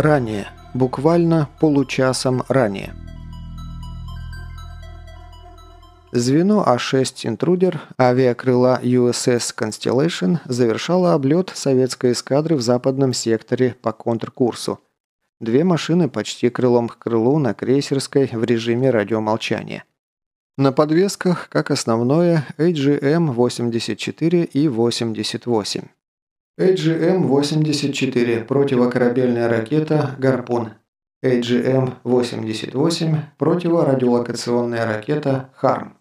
Ранее. Буквально получасом ранее. Звено А-6 «Интрудер» авиакрыла USS Constellation завершало облет советской эскадры в западном секторе по контркурсу. Две машины почти крылом к крылу на крейсерской в режиме радиомолчания. На подвесках, как основное, AGM-84 и 88. AGM-84 – противокорабельная ракета «Гарпун». AGM-88 – противорадиолокационная ракета «Харм».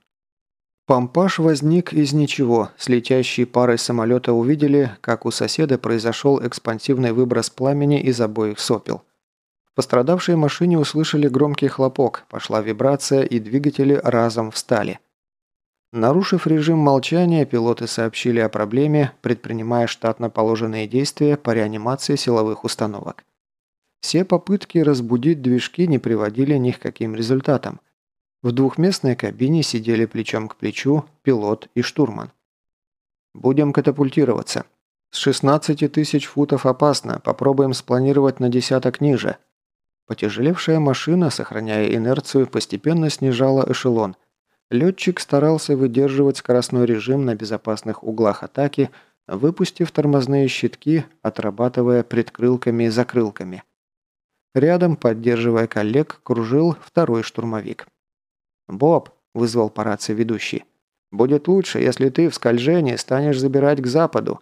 Помпаж возник из ничего. С летящей парой самолета увидели, как у соседа произошел экспансивный выброс пламени из обоих сопел. В пострадавшей машине услышали громкий хлопок, пошла вибрация и двигатели разом встали. Нарушив режим молчания, пилоты сообщили о проблеме, предпринимая штатно положенные действия по реанимации силовых установок. Все попытки разбудить движки не приводили ни к каким результатам – в двухместной кабине сидели плечом к плечу пилот и штурман. «Будем катапультироваться. С 16 тысяч футов опасно, попробуем спланировать на десяток ниже». Потяжелевшая машина, сохраняя инерцию, постепенно снижала эшелон. Летчик старался выдерживать скоростной режим на безопасных углах атаки, выпустив тормозные щитки, отрабатывая предкрылками и закрылками. Рядом, поддерживая коллег, кружил второй штурмовик. «Боб», – вызвал по рации ведущий, – «будет лучше, если ты в скольжении станешь забирать к западу.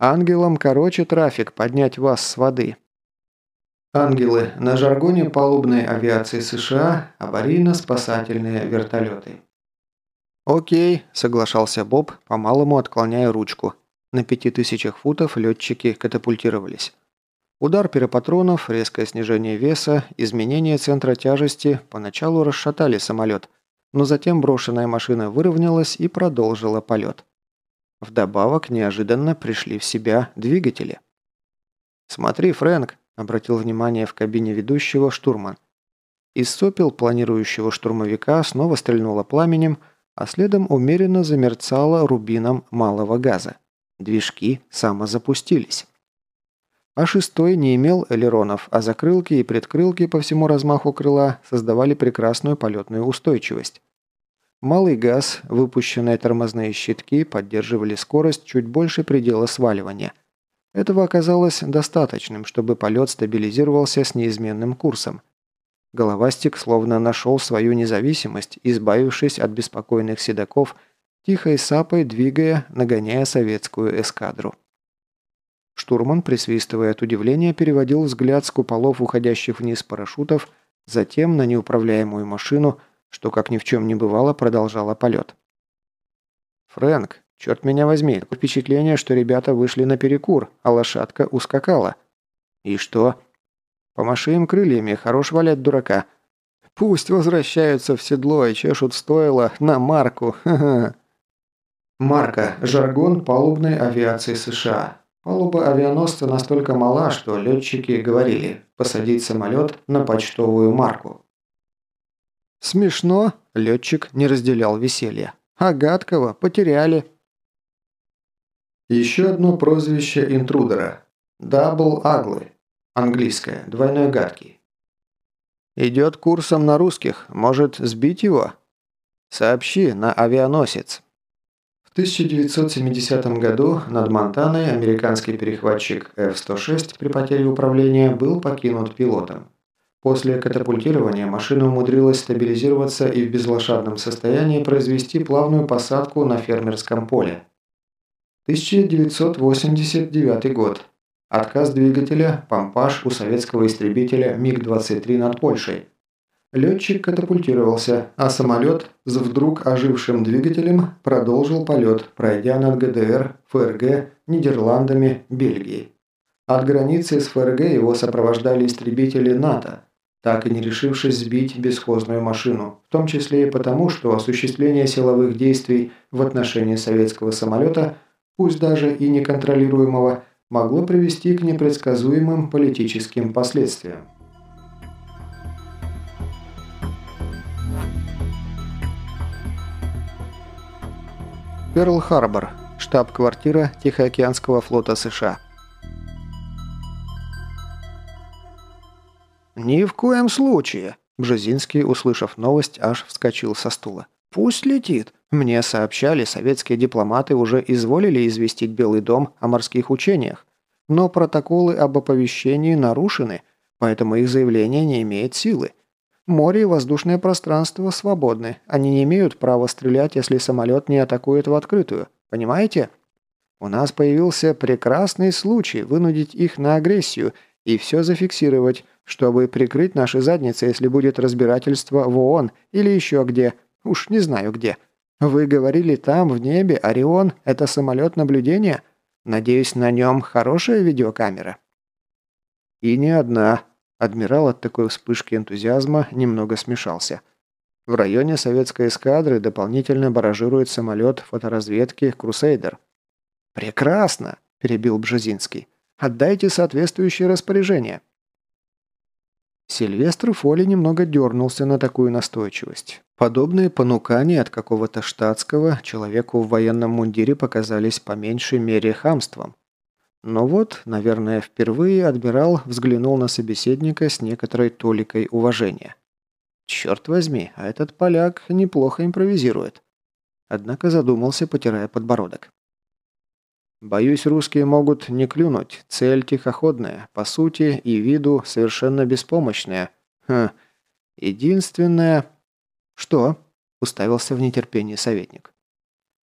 Ангелам короче трафик поднять вас с воды». Ангелы – на жаргоне палубной авиации США аварийно-спасательные вертолеты. «Окей», – соглашался Боб, по-малому отклоняя ручку. На пяти тысячах футов летчики катапультировались. Удар перепатронов, резкое снижение веса, изменение центра тяжести поначалу расшатали самолет, но затем брошенная машина выровнялась и продолжила полет. Вдобавок неожиданно пришли в себя двигатели. «Смотри, Фрэнк», – обратил внимание в кабине ведущего штурман. Из сопел планирующего штурмовика снова стрельнуло пламенем, а следом умеренно замерцало рубином малого газа. Движки самозапустились. А шестой не имел элеронов, а закрылки и предкрылки по всему размаху крыла создавали прекрасную полетную устойчивость. Малый газ, выпущенные тормозные щитки поддерживали скорость чуть больше предела сваливания. Этого оказалось достаточным, чтобы полет стабилизировался с неизменным курсом. Головастик словно нашел свою независимость, избавившись от беспокойных седаков, тихой сапой двигая, нагоняя советскую эскадру. Штурман, присвистывая от удивления, переводил взгляд с куполов уходящих вниз парашютов, затем на неуправляемую машину, что, как ни в чем не бывало, продолжала полет. «Фрэнк, черт меня возьми, впечатление, что ребята вышли на перекур, а лошадка ускакала». «И что?» «Помаши им крыльями, хорош валять дурака». «Пусть возвращаются в седло и чешут стойло на марку, ха-ха». Марка – жаргон палубной авиации США. Палуба авианосца настолько мала, что летчики говорили посадить самолет на почтовую марку. «Смешно», – летчик не разделял веселья. «А гадкого потеряли». Еще одно прозвище интрудера. Дабл Аглы. Английское. Двойной гадкий. «Идет курсом на русских. Может, сбить его?» «Сообщи на авианосец». В 1970 году над Монтаной американский перехватчик F-106 при потере управления был покинут пилотом. После катапультирования машина умудрилась стабилизироваться и в безлошадном состоянии произвести плавную посадку на фермерском поле. 1989 год. Отказ двигателя, помпаж у советского истребителя МиГ-23 над Польшей. Летчик катапультировался, а самолет с вдруг ожившим двигателем продолжил полет, пройдя над ГДР, ФРГ, Нидерландами, Бельгией. От границы с ФРГ его сопровождали истребители НАТО, так и не решившись сбить бесхозную машину, в том числе и потому, что осуществление силовых действий в отношении советского самолета, пусть даже и неконтролируемого, могло привести к непредсказуемым политическим последствиям. Перл-Харбор, штаб-квартира Тихоокеанского флота США. «Ни в коем случае!» Бжезинский, услышав новость, аж вскочил со стула. «Пусть летит. Мне сообщали, советские дипломаты уже изволили известить Белый дом о морских учениях. Но протоколы об оповещении нарушены, поэтому их заявление не имеет силы. Море и воздушное пространство свободны. Они не имеют права стрелять, если самолет не атакует в открытую. Понимаете? У нас появился прекрасный случай вынудить их на агрессию и все зафиксировать, чтобы прикрыть наши задницы, если будет разбирательство в ООН или еще где. Уж не знаю где. Вы говорили, там, в небе, Орион – это самолет наблюдения? Надеюсь, на нем хорошая видеокамера?» «И не одна». Адмирал от такой вспышки энтузиазма немного смешался. В районе советской эскадры дополнительно баражирует самолет фоторазведки «Крусейдер». «Прекрасно!» – перебил Бжезинский. «Отдайте соответствующее распоряжение». Сильвестр Фоли немного дернулся на такую настойчивость. Подобные понукания от какого-то штатского человеку в военном мундире показались по меньшей мере хамством. Но вот, наверное, впервые адмирал взглянул на собеседника с некоторой толикой уважения. Черт возьми, а этот поляк неплохо импровизирует. Однако задумался, потирая подбородок. Боюсь, русские могут не клюнуть. Цель тихоходная, по сути и виду совершенно беспомощная. Хм. Единственное... Что? Уставился в нетерпении советник.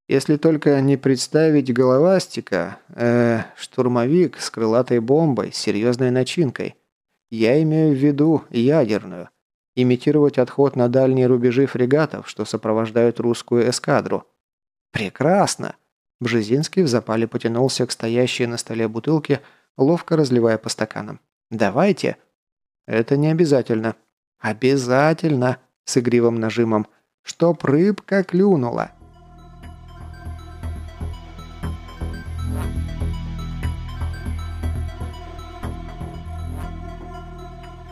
Если только не представить головастика, э, штурмовик с крылатой бомбой, с серьезной начинкой. Я имею в виду ядерную. Имитировать отход на дальние рубежи фрегатов, что сопровождают русскую эскадру. Прекрасно! Бжезинский в запале потянулся к стоящей на столе бутылке, ловко разливая по стаканам. «Давайте!» «Это не обязательно». «Обязательно!» С игривым нажимом. «Чтоб рыбка клюнула!»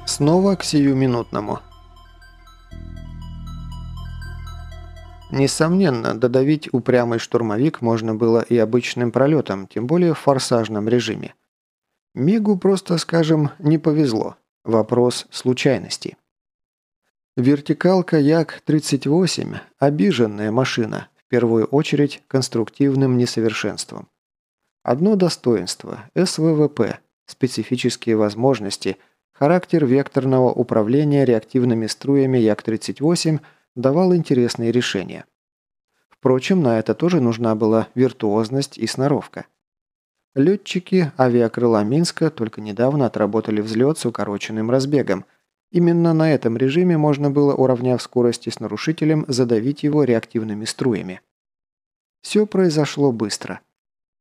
Снова к сиюминутному. Несомненно, додавить упрямый штурмовик можно было и обычным пролетом, тем более в форсажном режиме. Мигу просто, скажем, не повезло. Вопрос случайности. Вертикалка Як-38 – обиженная машина, в первую очередь конструктивным несовершенством. Одно достоинство – СВВП, специфические возможности, характер векторного управления реактивными струями Як-38 – давал интересные решения. Впрочем, на это тоже нужна была виртуозность и сноровка. Летчики авиакрыла Минска только недавно отработали взлет с укороченным разбегом. Именно на этом режиме можно было, уравняв скорости с нарушителем, задавить его реактивными струями. Все произошло быстро.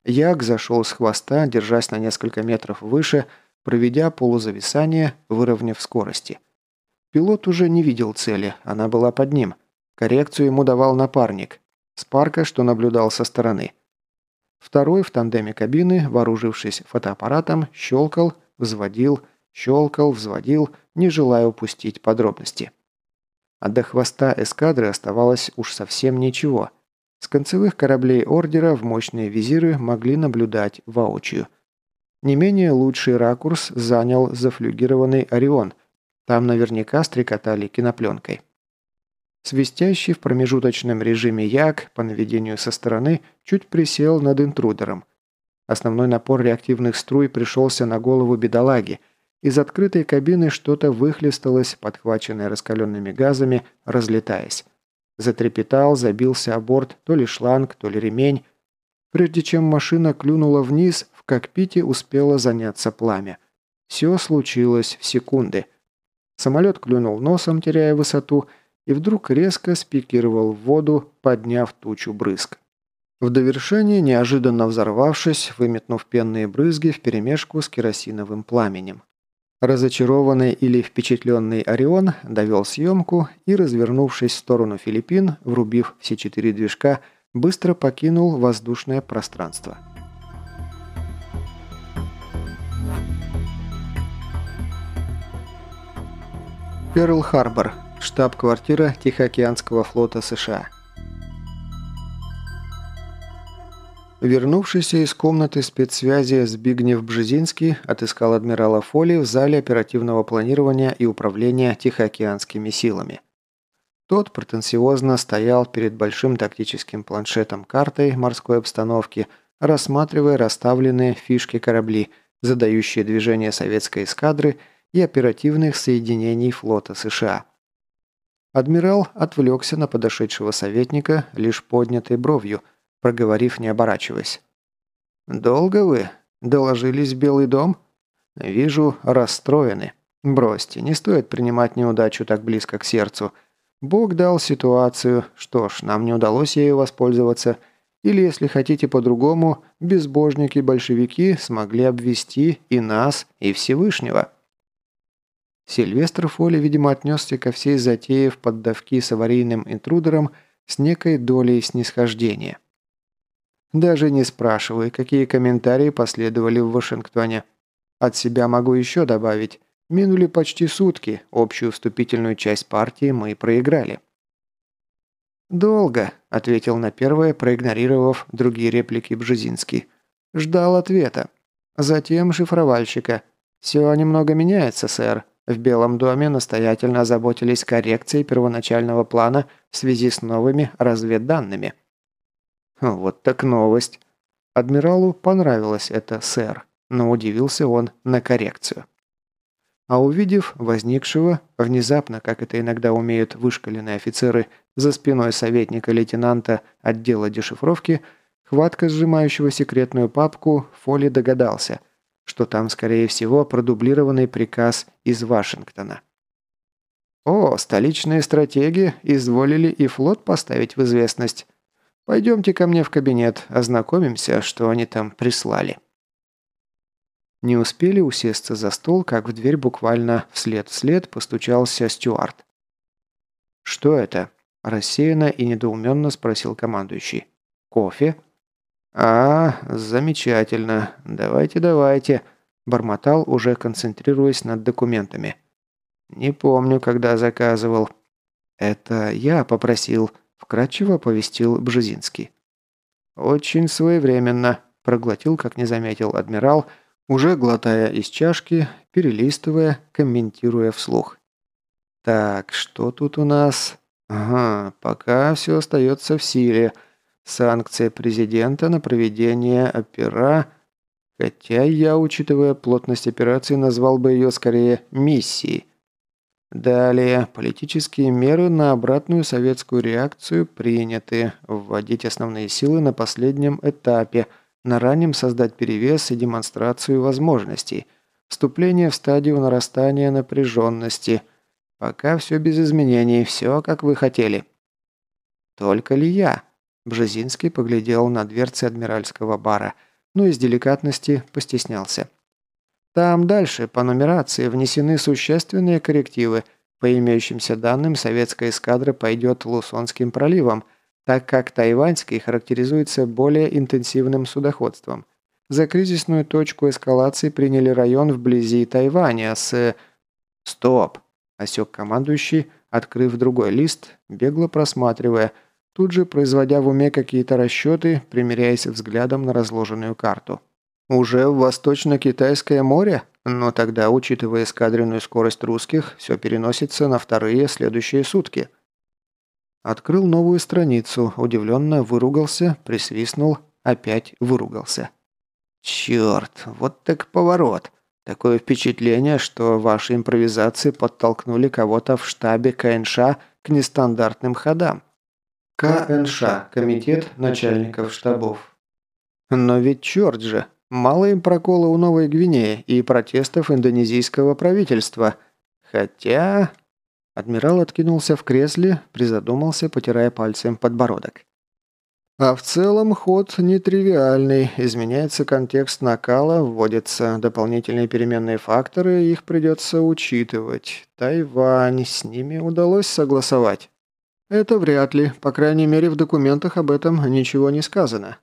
Як зашел с хвоста, держась на несколько метров выше, проведя полузависание, выровняв скорости – Пилот уже не видел цели, она была под ним. Коррекцию ему давал напарник. Спарка, что наблюдал со стороны. Второй в тандеме кабины, вооружившись фотоаппаратом, щелкал, взводил, щелкал, взводил, не желая упустить подробности. А до хвоста эскадры оставалось уж совсем ничего. С концевых кораблей Ордера в мощные визиры могли наблюдать воочию. Не менее лучший ракурс занял зафлюгированный «Орион», там наверняка стрекотали кинопленкой. Свистящий в промежуточном режиме Як по наведению со стороны чуть присел над интрудером. Основной напор реактивных струй пришелся на голову бедолаги. Из открытой кабины что-то выхлесталось, подхваченное раскаленными газами, разлетаясь. Затрепетал, забился о борт то ли шланг, то ли ремень. Прежде чем машина клюнула вниз, в кокпите успело заняться пламя. Все случилось в секунды – Самолет клюнул носом, теряя высоту, и вдруг резко спикировал в воду, подняв тучу брызг. В довершение, неожиданно взорвавшись, выметнув пенные брызги вперемешку с керосиновым пламенем. Разочарованный или впечатленный Орион довел съемку и, развернувшись в сторону Филиппин, врубив все четыре движка, быстро покинул воздушное пространство. Перл-Харбор, штаб-квартира Тихоокеанского флота США. Вернувшийся из комнаты спецсвязи Збигнев Бжезинский отыскал адмирала Фоли в зале оперативного планирования и управления Тихоокеанскими силами. Тот претенциозно стоял перед большим тактическим планшетом картой морской обстановки, рассматривая расставленные фишки корабли, задающие движение советской эскадры и оперативных соединений флота США. Адмирал отвлекся на подошедшего советника лишь поднятой бровью – проговорив, не оборачиваясь. «Долго вы? Доложились в Белый дом?» «Вижу, расстроены. Бросьте, не стоит принимать неудачу так близко к сердцу. Бог дал ситуацию, что ж, нам не удалось ею воспользоваться. Или, если хотите по-другому, безбожники-большевики смогли обвести и нас, и Всевышнего». Сильвестр Фоли, видимо, отнесся ко всей затее в поддавки с аварийным интрудером с некой долей снисхождения. Даже не спрашиваю, какие комментарии последовали в Вашингтоне. От себя могу еще добавить. Минули почти сутки, общую вступительную часть партии мы проиграли. «Долго», – ответил на первое, проигнорировав другие реплики Бжезинский. «Ждал ответа. Затем шифровальщика. Все немного меняется, сэр. В Белом доме настоятельно озаботились коррекцией первоначального плана в связи с новыми разведданными». Вот так новость. Адмиралу понравилось это, сэр, но удивился он на коррекцию. А увидев возникшего, внезапно, как это иногда умеют вышкаленные офицеры, за спиной советника-лейтенанта отдела дешифровки, хватка сжимающего секретную папку, Фоли догадался, что там, скорее всего, продублированный приказ из Вашингтона. О, столичные стратеги изволили и флот поставить в известность. Пойдемте ко мне в кабинет, ознакомимся, что они там прислали». Не успели усесться за стол, как в дверь буквально вслед-вслед постучался Стюарт. «Что это?» – рассеянно и недоуменно спросил командующий. «Кофе?» «А, замечательно. Давайте, давайте», – бормотал, уже концентрируясь над документами. «Не помню, когда заказывал». «Это я попросил», вкратчиво повестил Бжезинский. «Очень своевременно», – проглотил, как не заметил адмирал, уже глотая из чашки, перелистывая, комментируя вслух. «Так, что тут у нас?» «Ага, пока все остается в силе. Санкция президента на проведение опера...» Хотя я, учитывая плотность операции, назвал бы ее скорее «миссией». Далее, политические меры на обратную советскую реакцию приняты. Вводить основные силы на последнем этапе, на раннем создать перевес и демонстрацию возможностей. Вступление в стадию нарастания напряженности. Пока все без изменений, все как вы хотели. Только ли я? Бжезинский поглядел на дверцы адмиральского бара, но из деликатности постеснялся. Там дальше по нумерации внесены существенные коррективы. По имеющимся данным, советская эскадра пойдет Лусонским проливом, так как тайваньский характеризуется более интенсивным судоходством. За кризисную точку эскалации приняли район вблизи Тайваня с... «Стоп!» – осек командующий, открыв другой лист, бегло просматривая, тут же производя в уме какие-то расчеты, примеряясь взглядом на разложенную карту. Уже в Восточно-Китайское море? Но тогда, учитывая эскадренную скорость русских, все переносится на вторые следующие сутки. Открыл новую страницу, удивленно выругался, присвистнул, опять выругался. Черт, вот так поворот. Такое впечатление, что ваши импровизации подтолкнули кого-то в штабе КНШ к нестандартным ходам. КНШ – Комитет начальников штабов. Но ведь черт же, Мало им прокола у Новой Гвинеи и протестов индонезийского правительства. Хотя... Адмирал откинулся в кресле, призадумался, потирая пальцем подбородок. А в целом ход нетривиальный. Изменяется контекст накала, вводятся дополнительные переменные факторы, их придется учитывать. Тайвань, с ними удалось согласовать. Это вряд ли, по крайней мере в документах об этом ничего не сказано.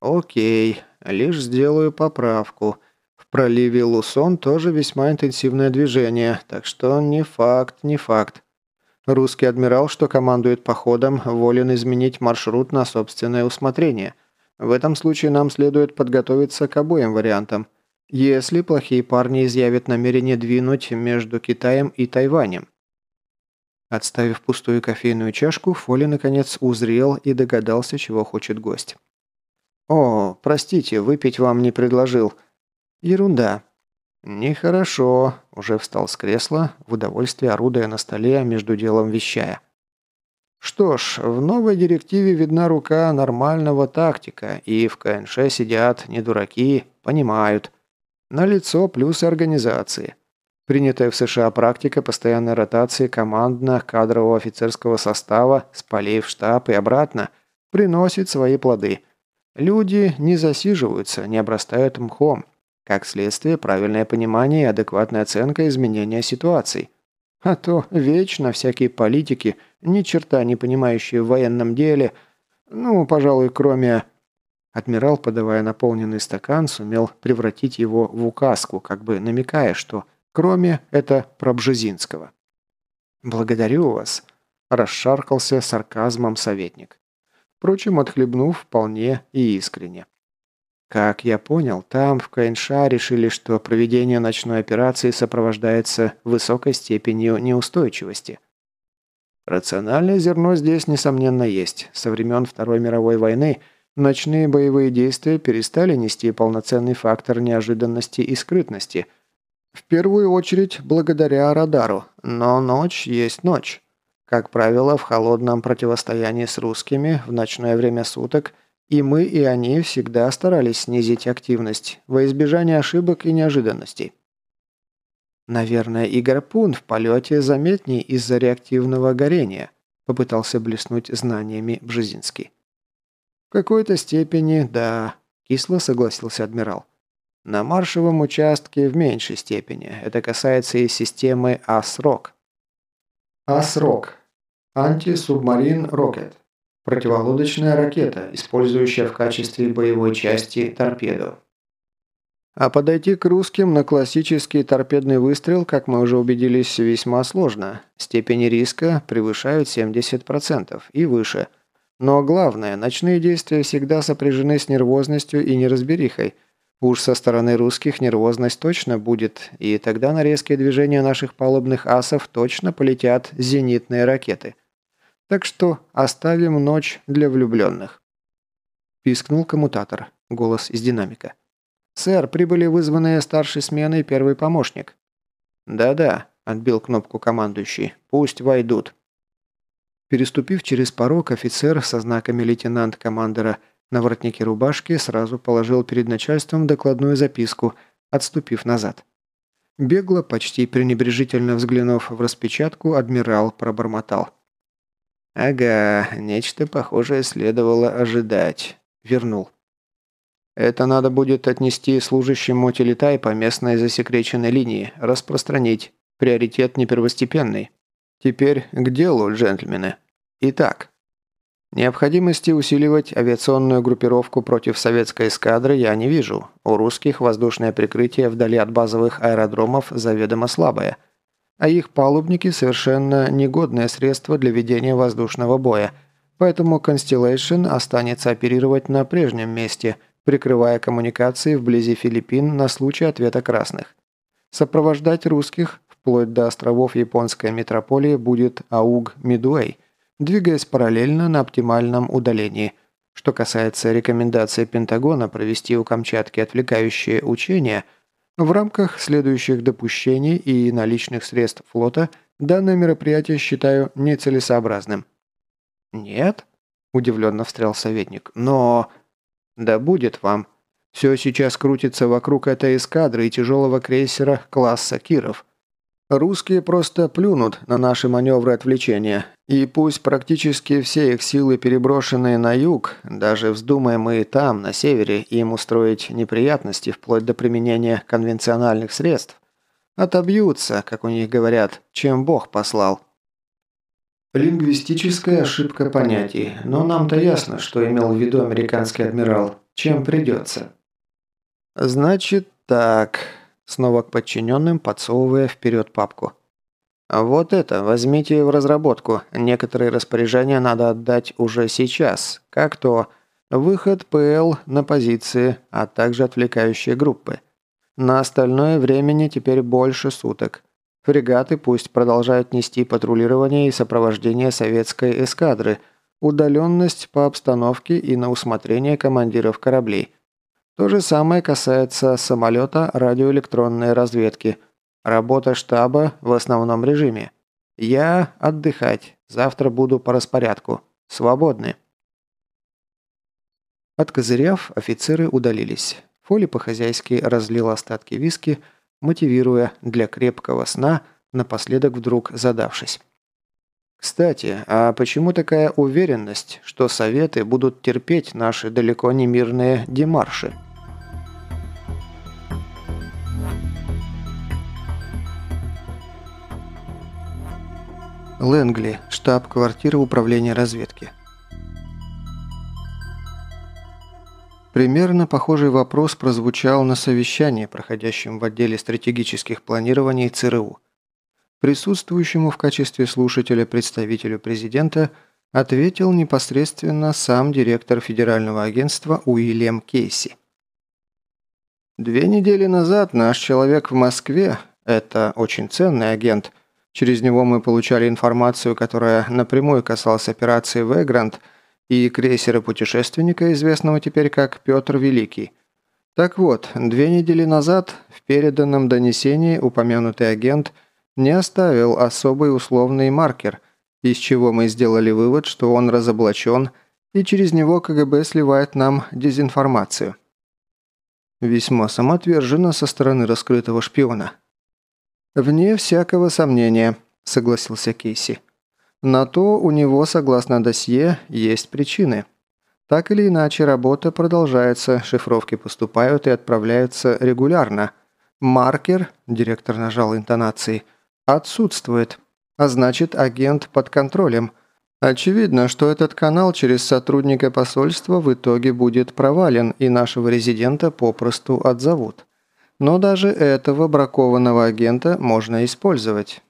Окей, Лишь сделаю поправку. В проливе Лусон тоже весьма интенсивное движение, так что не факт, не факт. Русский адмирал, что командует походом, волен изменить маршрут на собственное усмотрение. В этом случае нам следует подготовиться к обоим вариантам. Если плохие парни изъявят намерение двинуть между Китаем и Тайванем. Отставив пустую кофейную чашку, Фоли наконец узрел и догадался, чего хочет гость. «О, простите, выпить вам не предложил». «Ерунда». «Нехорошо», – уже встал с кресла, в удовольствие орудуя на столе, между делом вещая. Что ж, в новой директиве видна рука нормального тактика, и в КНШ сидят не дураки, понимают. На лицо плюс организации. Принятая в США практика постоянной ротации командно-кадрового офицерского состава с полей в штаб и обратно приносит свои плоды. Люди не засиживаются, не обрастают мхом. Как следствие, правильное понимание и адекватная оценка изменения ситуаций. А то вечно всякие политики, ни черта не понимающие в военном деле, ну, пожалуй, кроме... Адмирал, подавая наполненный стакан, сумел превратить его в указку, как бы намекая, что кроме это про Бжезинского. «Благодарю вас», – расшаркался сарказмом советник. Впрочем, отхлебнув вполне и искренне. Как я понял, там, в КНШ, решили, что проведение ночной операции сопровождается высокой степенью неустойчивости. Рациональное зерно здесь, несомненно, есть. Со времен Второй мировой войны ночные боевые действия перестали нести полноценный фактор неожиданности и скрытности. В первую очередь, благодаря радару. Но ночь есть ночь. Как правило, в холодном противостоянии с русскими в ночное время суток – и мы, и они всегда старались снизить активность, во избежание ошибок и неожиданностей. Наверное, и гарпун в полете заметней из-за реактивного горения, попытался блеснуть знаниями Бжезинский. В какой-то степени, да, кисло согласился адмирал. На маршевом участке в меньшей степени. Это касается и системы АСРОК. АСРОК. Антисубмарин Рокет. Противолодочная ракета, использующая в качестве боевой части торпеду. А подойти к русским на классический торпедный выстрел, как мы уже убедились, весьма сложно. Степени риска превышают 70% и выше. Но главное, ночные действия всегда сопряжены с нервозностью и неразберихой. Уж со стороны русских нервозность точно будет, и тогда на резкие движения наших палубных асов точно полетят зенитные ракеты – так что оставим ночь для влюбленных». Пискнул коммутатор. Голос из динамика. «Сэр, прибыли вызванные старшей сменой первый помощник». «Да-да», – отбил кнопку командующий. «Пусть войдут». Переступив через порог, офицер со знаками лейтенант-командера на воротнике рубашки сразу положил перед начальством докладную записку, отступив назад. Бегло, почти пренебрежительно взглянув в распечатку, адмирал пробормотал. «Ага, нечто похожее следовало ожидать». Вернул. «Это надо будет отнести служащему телетайпа местной засекреченной линии, распространить. Приоритет не первостепенный. Теперь к делу, джентльмены. Итак, необходимости усиливать авиационную группировку против советской эскадры я не вижу. У русских воздушное прикрытие вдали от базовых аэродромов заведомо слабое – а их палубники совершенно негодное средство для ведения воздушного боя, поэтому Constellation останется оперировать на прежнем месте, прикрывая коммуникации вблизи Филиппин на случай ответа красных. Сопровождать русских вплоть до островов японской метрополии будет АУГ Мидуэй, двигаясь параллельно на оптимальном удалении. Что касается рекомендации Пентагона провести у Камчатки отвлекающие учения – в рамках следующих допущений и наличных средств флота данное мероприятие считаю нецелесообразным». «Нет?» – удивленно встрял советник. «Но...» «Да будет вам. Все сейчас крутится вокруг этой эскадры и тяжелого крейсера класса Киров. Русские просто плюнут на наши маневры отвлечения, и пусть практически все их силы переброшены на юг, даже вздумаем мы там, на севере, им устроить неприятности вплоть до применения конвенциональных средств, отобьются, как у них говорят, чем Бог послал. Лингвистическая ошибка понятий, но нам-то ясно, что имел в виду американский адмирал, чем придется. Значит так, снова к подчиненным, подсовывая вперед папку. «Вот это возьмите в разработку. Некоторые распоряжения надо отдать уже сейчас. Как то Выход ПЛ на позиции, а также отвлекающие группы. На остальное времени теперь больше суток. Фрегаты пусть продолжают нести патрулирование и сопровождение советской эскадры, удаленность по обстановке и на усмотрение командиров кораблей. То же самое касается самолета радиоэлектронной разведки. Работа штаба в основном режиме. Я отдыхать. Завтра буду по распорядку. Свободны. Откозыряв, офицеры удалились. Фоли по-хозяйски разлил остатки виски, мотивируя для крепкого сна, напоследок вдруг задавшись. «Кстати, а почему такая уверенность, что советы будут терпеть наши далеко не мирные демарши?» Лэнгли, штаб-квартира управления разведки. Примерно похожий вопрос прозвучал на совещании, проходящем в отделе стратегических планирований ЦРУ. Присутствующему в качестве слушателя представителю президента ответил непосредственно сам директор Федерального агентства Уильям Кейси. Две недели назад наш человек в Москве, это очень ценный агент, через него мы получали информацию, которая напрямую касалась операции «Вэгрант», и крейсера-путешественника, известного теперь как Петр Великий. Так вот, две недели назад в переданном донесении упомянутый агент не оставил особый условный маркер, из чего мы сделали вывод, что он разоблачен, и через него КГБ сливает нам дезинформацию. Весьма самоотверженно со стороны раскрытого шпиона. «Вне всякого сомнения», – согласился Кейси. На то у него, согласно досье, есть причины. Так или иначе, работа продолжается, шифровки поступают и отправляются регулярно. Маркер, директор нажал интонации, отсутствует. А значит, агент под контролем. Очевидно, что этот канал через сотрудника посольства в итоге будет провален, и нашего резидента попросту отзовут. Но даже этого бракованного агента можно использовать.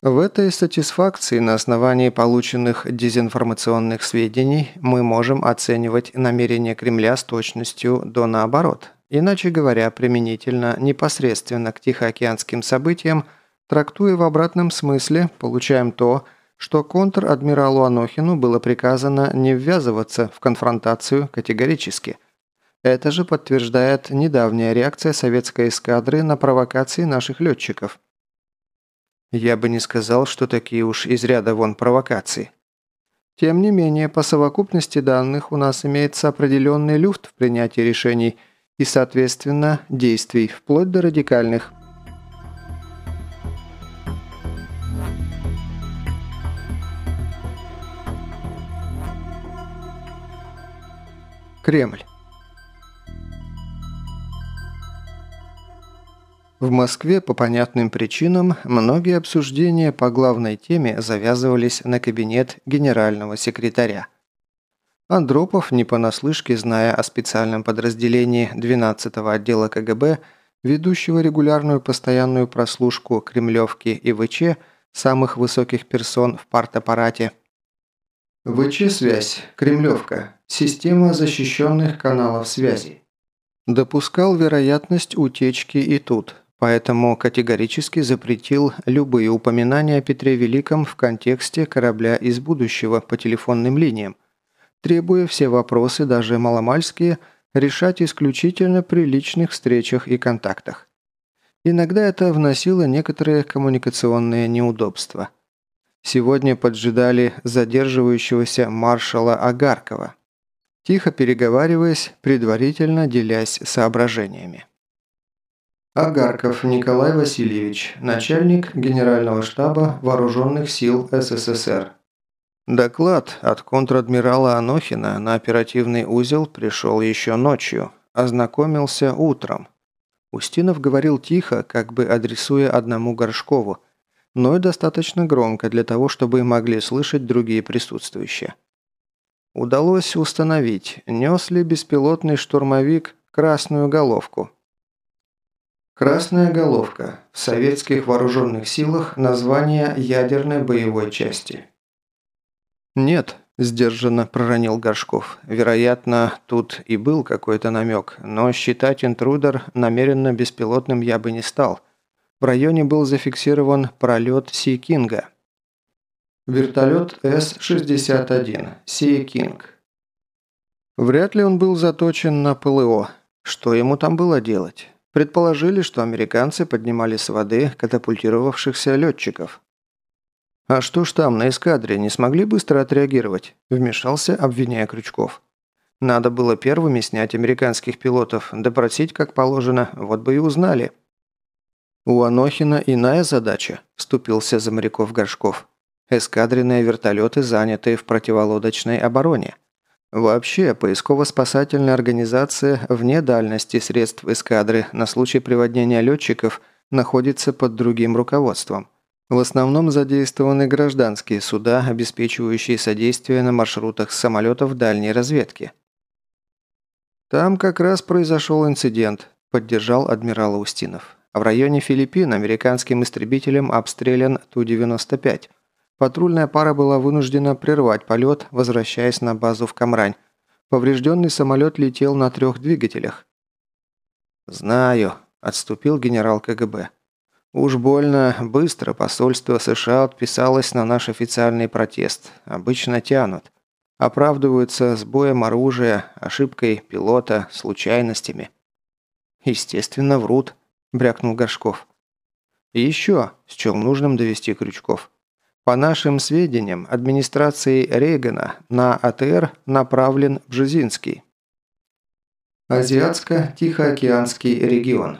В этой сатисфакции на основании полученных дезинформационных сведений мы можем оценивать намерения Кремля с точностью до наоборот. Иначе говоря, применительно непосредственно к тихоокеанским событиям, трактуя в обратном смысле, получаем то, что контр-адмиралу Анохину было приказано не ввязываться в конфронтацию категорически. Это же подтверждает недавняя реакция советской эскадры на провокации наших летчиков – я бы не сказал, что такие уж из ряда вон провокации. Тем не менее, по совокупности данных у нас имеется определенный люфт в принятии решений и, соответственно, действий, вплоть до радикальных. Кремль. В Москве по понятным причинам многие обсуждения по главной теме завязывались на кабинет генерального секретаря. Андропов, не понаслышке зная о специальном подразделении 12-го отдела КГБ, ведущего регулярную постоянную прослушку Кремлевки и ВЧ самых высоких персон в партаппарате. ВЧ-связь, Кремлевка, система защищенных каналов связи. Допускал вероятность утечки и тут, Поэтому категорически запретил любые упоминания о Петре Великом в контексте корабля из будущего по телефонным линиям, требуя все вопросы, даже маломальские, решать исключительно при личных встречах и контактах. Иногда это вносило некоторые коммуникационные неудобства. Сегодня поджидали задерживающегося маршала Агаркова, тихо переговариваясь, предварительно делясь соображениями. Агарков Николай Васильевич, начальник Генерального штаба Вооруженных сил СССР. Доклад от контр-адмирала Анохина на оперативный узел пришел еще ночью, ознакомился утром. Устинов говорил тихо, как бы адресуя одному Горшкову, но и достаточно громко для того, чтобы могли слышать другие присутствующие. Удалось установить, нес ли беспилотный штурмовик красную головку – Красная головка. В советских вооруженных силах название ядерной боевой части. Нет, Сдержанно проронил Горшков. Вероятно, тут и был какой-то намек, но считать интрудер намеренно беспилотным я бы не стал. В районе был зафиксирован пролет Си Кинга. Вертолет С-61. Си Кинг. Вряд ли он был заточен на ПЛО. Что ему там было делать? Предположили, что американцы поднимали с воды катапультировавшихся летчиков. «А что ж там, на эскадре, не смогли быстро отреагировать?» – вмешался, обвиняя Крючков. «Надо было первыми снять американских пилотов, допросить как положено, вот бы и узнали». «У Анохина иная задача», – вступился за моряков Горшков. «Эскадренные вертолеты заняты в противолодочной обороне. Вообще, поисково-спасательная организация вне дальности средств эскадры на случай приводнения летчиков находится под другим руководством. В основном задействованы гражданские суда, обеспечивающие содействие на маршрутах самолетов дальней разведки. «Там как раз произошел инцидент», – поддержал адмирал Устинов. В районе Филиппин американским истребителем обстрелян Ту-95. Патрульная пара была вынуждена прервать полет, возвращаясь на базу в Камрань. Поврежденный самолет летел на трех двигателях. «Знаю», – отступил генерал КГБ. Уж больно быстро посольство США отписалось на наш официальный протест. Обычно тянут. Оправдываются сбоем оружия, ошибкой пилота, случайностями. «Естественно, врут», – брякнул Горшков. «И еще, с чем нужным довести Крючков. По нашим сведениям, администрацией Рейгана на АТР направлен Бжезинский». Азиатско-Тихоокеанский регион.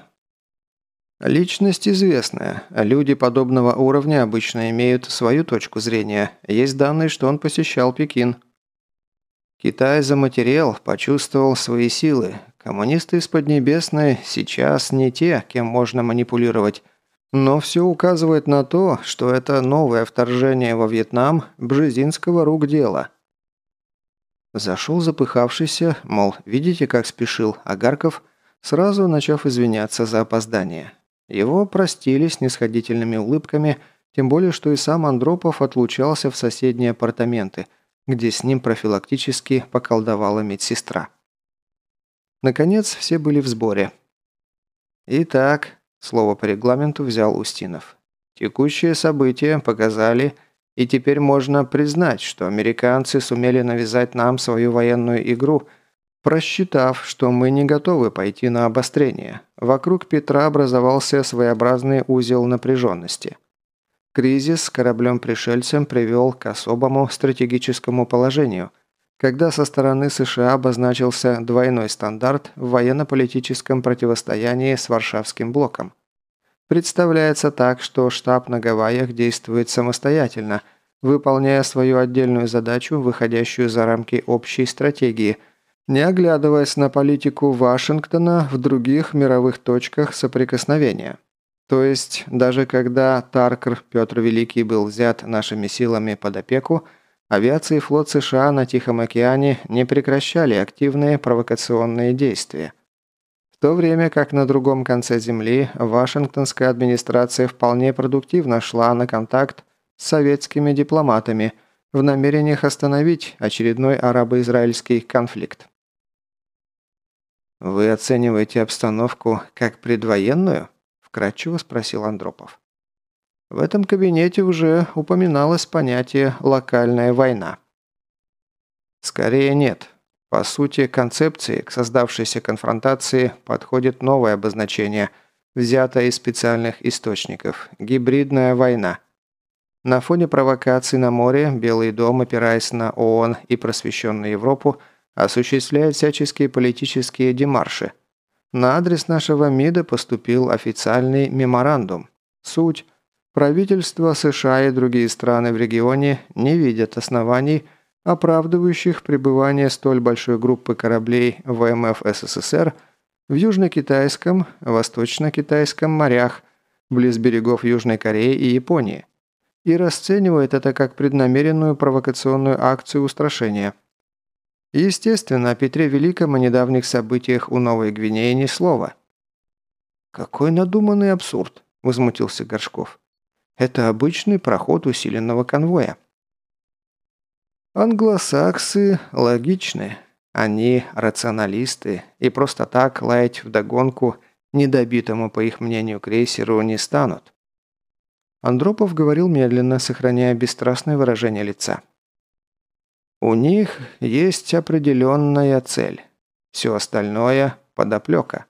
Личность известная. Люди подобного уровня обычно имеют свою точку зрения. Есть данные, что он посещал Пекин. Китай заматерел, почувствовал свои силы. Коммунисты из Поднебесной сейчас не те, кем можно манипулировать. Но все указывает на то, что это новое вторжение во Вьетнам Бжезинского рук дело. Зашел запыхавшийся, мол, видите, как спешил Агарков, сразу начав извиняться за опоздание. Его простили с нисходительными улыбками, тем более, что и сам Андропов отлучался в соседние апартаменты, где с ним профилактически поколдовала медсестра. Наконец, все были в сборе. «Итак», – слово по регламенту взял Устинов. «Текущие события показали, и теперь можно признать, что американцы сумели навязать нам свою военную игру – Просчитав, что мы не готовы пойти на обострение, вокруг Петра образовался своеобразный узел напряженности. Кризис с кораблем-пришельцем привел к особому стратегическому положению, когда со стороны США обозначился двойной стандарт в военно-политическом противостоянии с Варшавским блоком. Представляется так, что штаб на Гавайях действует самостоятельно, выполняя свою отдельную задачу, выходящую за рамки общей стратегии – не оглядываясь на политику Вашингтона в других мировых точках соприкосновения. То есть, даже когда Таркер Петр Великий был взят нашими силами под опеку, авиация и флот США на Тихом океане не прекращали активные провокационные действия. В то время как на другом конце Земли Вашингтонская администрация вполне продуктивно шла на контакт с советскими дипломатами в намерениях остановить очередной арабо-израильский конфликт. «Вы оцениваете обстановку как предвоенную?» – вкратчиво спросил Андропов. В этом кабинете уже упоминалось понятие «локальная война». Скорее нет. По сути, концепции к создавшейся конфронтации подходит новое обозначение, взятое из специальных источников – гибридная война. На фоне провокаций на море Белый дом, опираясь на ООН и просвещенную Европу, осуществляет всяческие политические демарши. На адрес нашего МИДа поступил официальный меморандум. Суть – правительства США и другие страны в регионе не видят оснований, оправдывающих пребывание столь большой группы кораблей ВМФ СССР в Южно-Китайском, Восточно-Китайском морях, близ берегов Южной Кореи и Японии, и расценивает это как преднамеренную провокационную акцию устрашения – Естественно, о Петре Великом и недавних событиях у Новой Гвинеи ни слова. «Какой надуманный абсурд!» – возмутился Горшков. «Это обычный проход усиленного конвоя». Англосаксы логичны. Они рационалисты и просто так лаять вдогонку недобитому, по их мнению, крейсеру не станут. Андропов говорил медленно, сохраняя бесстрастное выражение лица. У них есть определенная цель. Все остальное – подоплека.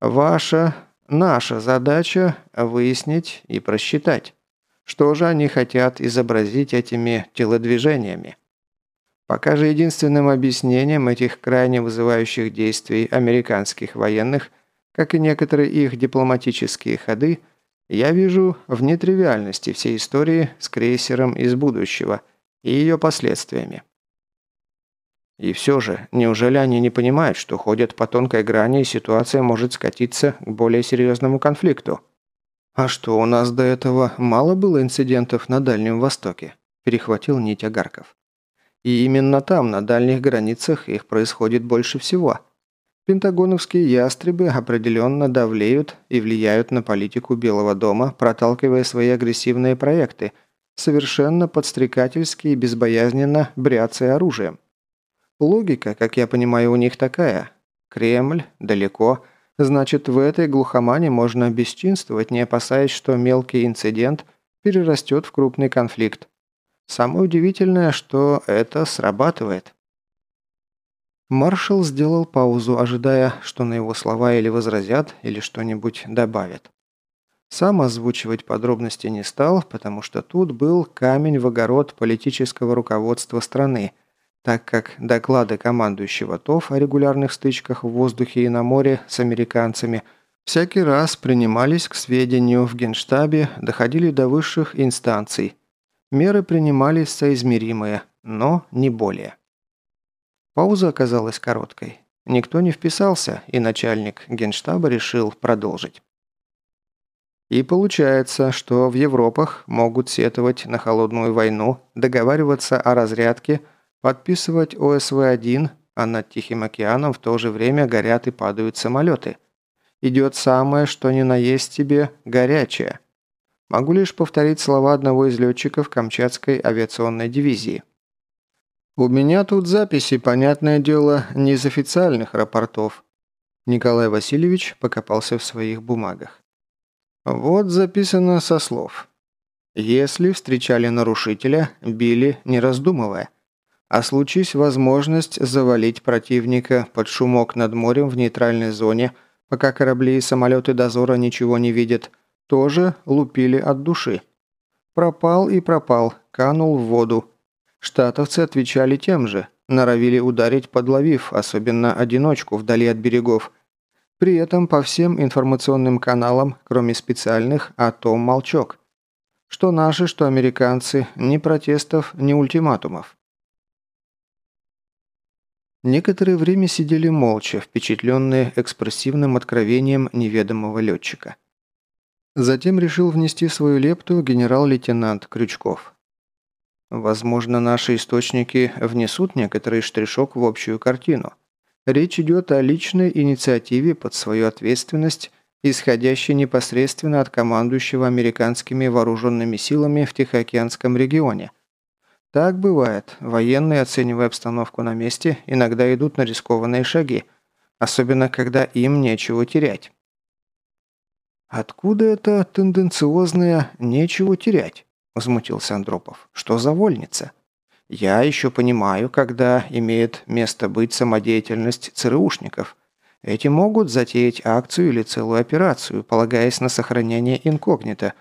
Ваша, наша задача – выяснить и просчитать, что же они хотят изобразить этими телодвижениями. Пока же единственным объяснением этих крайне вызывающих действий американских военных, как и некоторые их дипломатические ходы, я вижу в нетривиальности всей истории с крейсером из будущего – и ее последствиями. И все же, неужели они не понимают, что ходят по тонкой грани и ситуация может скатиться к более серьезному конфликту? А что, у нас до этого мало было инцидентов на Дальнем Востоке? Перехватил нить Агарков. И именно там, на дальних границах, их происходит больше всего. Пентагоновские ястребы определенно давлеют и влияют на политику Белого дома, проталкивая свои агрессивные проекты – совершенно подстрекательски и безбоязненно бряцая оружием. Логика, как я понимаю, у них такая. Кремль, далеко, значит, в этой глухомане можно бесчинствовать, не опасаясь, что мелкий инцидент перерастет в крупный конфликт. Самое удивительное, что это срабатывает. Маршал сделал паузу, ожидая, что на его слова или возразят, или что-нибудь добавят. Сам озвучивать подробности не стал, потому что тут был камень в огород политического руководства страны, так как доклады командующего ТОВ о регулярных стычках в воздухе и на море с американцами всякий раз принимались к сведению в Генштабе, доходили до высших инстанций. Меры принимались соизмеримые, но не более. Пауза оказалась короткой. Никто не вписался, и начальник Генштаба решил продолжить. И получается, что в Европах могут сетовать на холодную войну, договариваться о разрядке, подписывать ОСВ-1, а над Тихим океаном в то же время горят и падают самолеты. Идет самое, что ни на есть тебе, горячее. Могу лишь повторить слова одного из летчиков Камчатской авиационной дивизии. «У меня тут записи, понятное дело, не из официальных рапортов». Николай Васильевич покопался в своих бумагах. Вот записано со слов. Если встречали нарушителя, били, не раздумывая. А случись возможность завалить противника под шумок над морем в нейтральной зоне, пока корабли и самолеты дозора ничего не видят, тоже лупили от души. Пропал и пропал, канул в воду. Штатовцы отвечали тем же, норовили ударить подловив, особенно одиночку вдали от берегов – при этом по всем информационным каналам, кроме специальных, о том молчок. Что наши, что американцы, ни протестов, ни ультиматумов. Некоторое время сидели молча, впечатленные экспрессивным откровением неведомого летчика. Затем решил внести свою лепту генерал-лейтенант Крючков. Возможно, наши источники внесут некоторый штришок в общую картину – Речь идет о личной инициативе под свою ответственность, исходящей непосредственно от командующего американскими вооруженными силами в Тихоокеанском регионе. Так бывает. Военные, оценивая обстановку на месте, иногда идут на рискованные шаги, особенно когда им нечего терять. «Откуда это тенденциозное «нечего терять»?» – возмутился Андропов. «Что за вольница?» Я еще понимаю, когда имеет место быть самодеятельность ЦРУшников. Эти могут затеять акцию или целую операцию, полагаясь на сохранение инкогнито.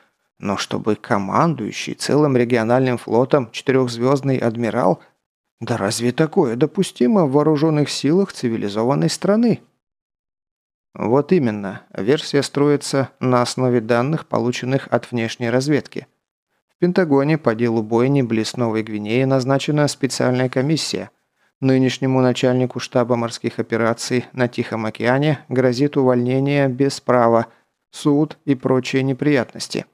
Но чтобы командующий целым региональным флотом четырехзвездный адмирал... Да разве такое допустимо в вооруженных силах цивилизованной страны? Вот именно. Версия строится на основе данных, полученных от внешней разведки. Пентагоне по делу бойни близ Новой Гвинеи назначена специальная комиссия. Нынешнему начальнику штаба морских операций на Тихом океане грозит увольнение без права, суд и прочие неприятности.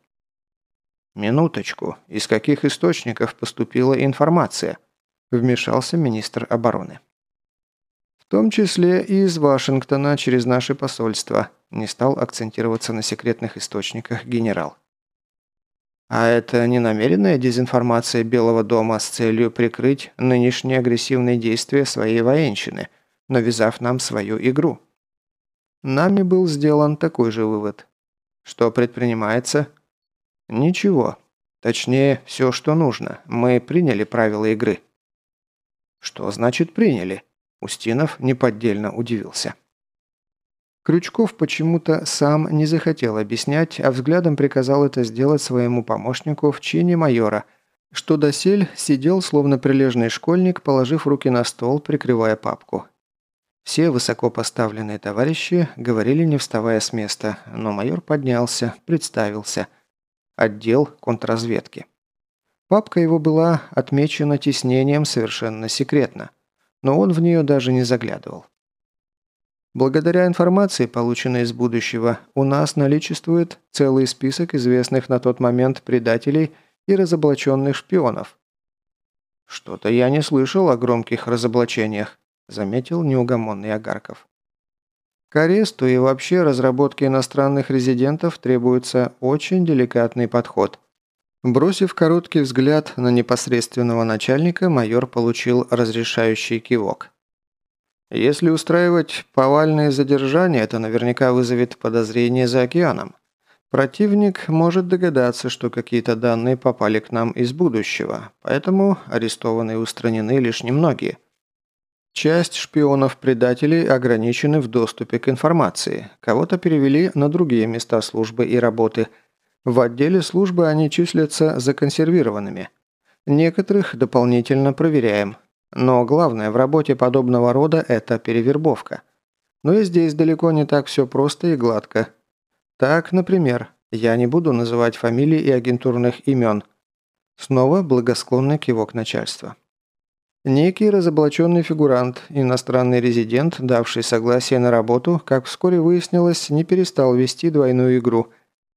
«Минуточку. Из каких источников поступила информация?» – вмешался министр обороны. «В том числе и из Вашингтона через наше посольство», – не стал акцентироваться на секретных источниках генерал. А это не намеренная дезинформация Белого дома с целью прикрыть нынешние агрессивные действия своей военщины, навязав нам свою игру. Нами был сделан такой же вывод. Что предпринимается? Ничего. Точнее, все, что нужно. Мы приняли правила игры. Что значит приняли? Устинов неподдельно удивился. Крючков почему-то сам не захотел объяснять, а взглядом приказал это сделать своему помощнику в чине майора, что досель сидел словно прилежный школьник, положив руки на стол, прикрывая папку. Все высоко поставленные товарищи говорили, не вставая с места, но майор поднялся, представился. Отдел контрразведки. Папка его была отмечена тиснением совершенно секретно, но он в нее даже не заглядывал. Благодаря информации, полученной из будущего, у нас наличествует целый список известных на тот момент предателей и разоблаченных шпионов. «Что-то я не слышал о громких разоблачениях», – заметил неугомонный Агарков. К аресту и вообще разработке иностранных резидентов требуется очень деликатный подход. Бросив короткий взгляд на непосредственного начальника, майор получил разрешающий кивок. Если устраивать повальные задержания, это наверняка вызовет подозрение за океаном. Противник может догадаться, что какие-то данные попали к нам из будущего, поэтому арестованные устранены лишь немногие. Часть шпионов-предателей ограничены в доступе к информации, кого-то перевели на другие места службы и работы. В отделе службы они числятся законсервированными. Некоторых дополнительно проверяем, но главное в работе подобного рода – это перевербовка. Но и здесь далеко не так все просто и гладко. Так, например, я не буду называть фамилий и агентурных имен. Снова благосклонный кивок начальства. Некий разоблаченный фигурант, иностранный резидент, давший согласие на работу, как вскоре выяснилось, не перестал вести двойную игру.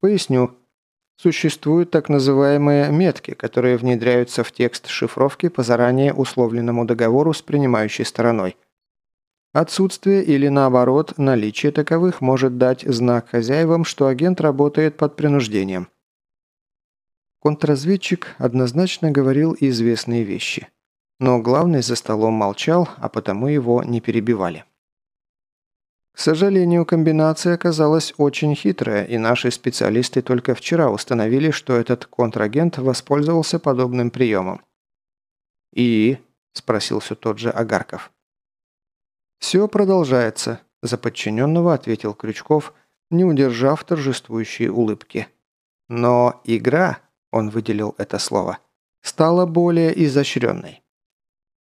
Поясню. Существуют так называемые метки, которые внедряются в текст шифровки по заранее условленному договору с принимающей стороной. Отсутствие или наоборот наличие таковых может дать знак хозяевам, что агент работает под принуждением. Контрразведчик однозначно говорил известные вещи. Но главный за столом молчал, а потому его не перебивали. К сожалению, комбинация оказалась очень хитрая, и наши специалисты только вчера установили, что этот контрагент воспользовался подобным приемом. «И?» – спросил все тот же Агарков. «Все продолжается», – за подчиненного ответил Крючков, не удержав торжествующей улыбки. «Но игра», – он выделил это слово, – стала более изощренной.